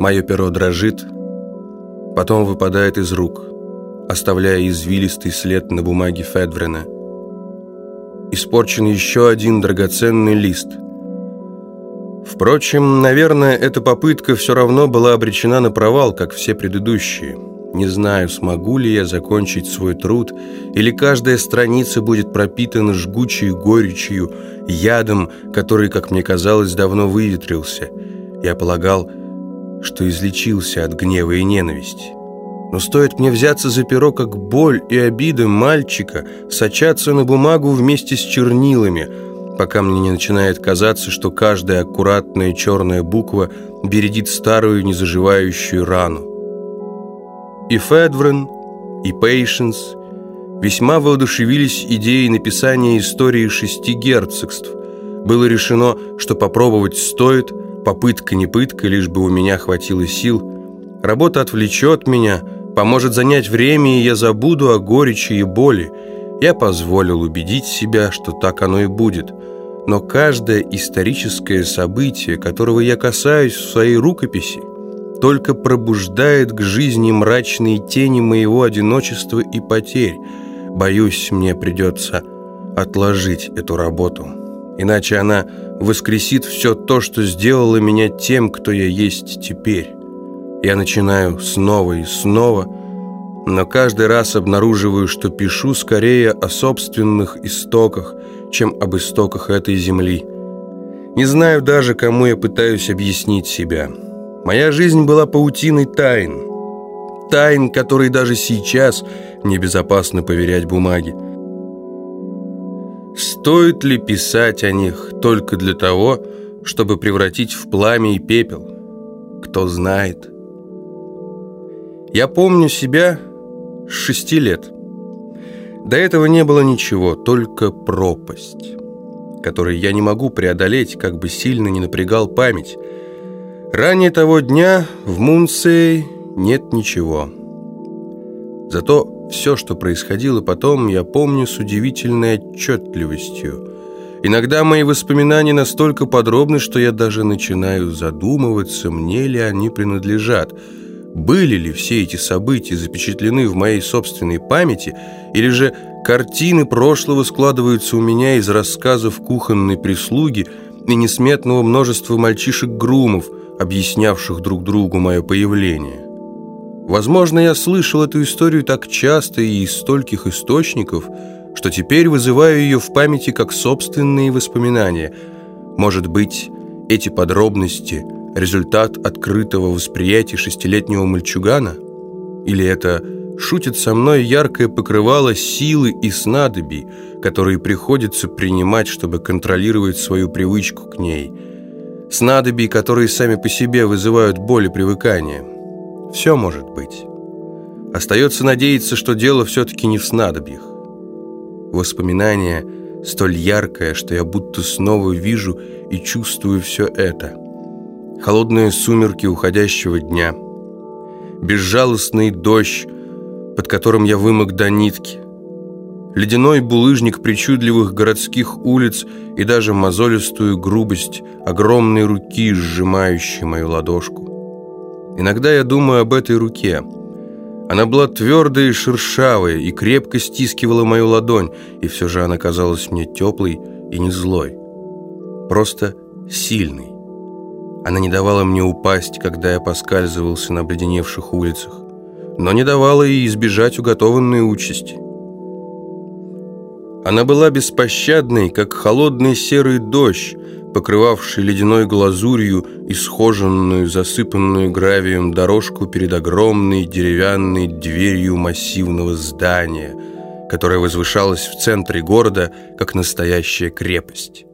Мое перо дрожит, потом выпадает из рук, оставляя извилистый след на бумаге Федврена. Испорчен еще один драгоценный лист. Впрочем, наверное, эта попытка все равно была обречена на провал, как все предыдущие. Не знаю, смогу ли я закончить свой труд, или каждая страница будет пропитана жгучей горечью, ядом, который, как мне казалось, давно выветрился. Я полагал, что излечился от гнева и ненависти. Но стоит мне взяться за перо, как боль и обиды мальчика сочатся на бумагу вместе с чернилами, пока мне не начинает казаться, что каждая аккуратная черная буква бередит старую незаживающую рану. И Федврен, и Пейшенс весьма воодушевились идеей написания истории шести герцогств. Было решено, что попробовать стоит, попытка не пытка, лишь бы у меня хватило сил. Работа отвлечет меня – поможет занять время, и я забуду о горечи и боли. Я позволил убедить себя, что так оно и будет. Но каждое историческое событие, которого я касаюсь в своей рукописи, только пробуждает к жизни мрачные тени моего одиночества и потерь. Боюсь, мне придется отложить эту работу. Иначе она воскресит все то, что сделало меня тем, кто я есть теперь. Я начинаю снова и снова, но каждый раз обнаруживаю, что пишу скорее о собственных истоках, чем об истоках этой земли. Не знаю даже, кому я пытаюсь объяснить себя. Моя жизнь была паутиной тайн. Тайн, которые даже сейчас небезопасно поверять бумаге. Стоит ли писать о них только для того, чтобы превратить в пламя и пепел? Кто знает. Я помню себя с шести лет. До этого не было ничего, только пропасть, которую я не могу преодолеть, как бы сильно не напрягал память. Ранее того дня в Мунсей нет ничего. Зато все, что происходило потом, я помню с удивительной отчетливостью. Иногда мои воспоминания настолько подробны, что я даже начинаю задумываться, мне ли они принадлежат – были ли все эти события запечатлены в моей собственной памяти, или же картины прошлого складываются у меня из рассказов кухонной прислуги и несметного множества мальчишек-грумов, объяснявших друг другу мое появление. Возможно, я слышал эту историю так часто и из стольких источников, что теперь вызываю ее в памяти как собственные воспоминания. Может быть, эти подробности – результат открытого восприятия шестилетнего мальчугана? Или это шутит со мной яркое покрывало силы и снадобий, которые приходится принимать, чтобы контролировать свою привычку к ней? Снадобий, которые сами по себе вызывают боль и привыкание. Все может быть. Остается надеяться, что дело все-таки не в снадобьях. Воспоминание столь яркое, что я будто снова вижу и чувствую все это – холодные сумерки уходящего дня, безжалостный дождь, под которым я вымок до нитки, ледяной булыжник причудливых городских улиц и даже мозолистую грубость огромной руки, сжимающей мою ладошку. Иногда я думаю об этой руке. Она была твердая и шершавая, и крепко стискивала мою ладонь, и все же она казалась мне теплой и не злой. Просто сильной. Она не давала мне упасть, когда я поскальзывался на обледеневших улицах, но не давала и избежать уготованной участи. Она была беспощадной, как холодный серый дождь, покрывавший ледяной глазурью исхоженную, засыпанную гравием дорожку перед огромной деревянной дверью массивного здания, которое возвышалось в центре города, как настоящая крепость.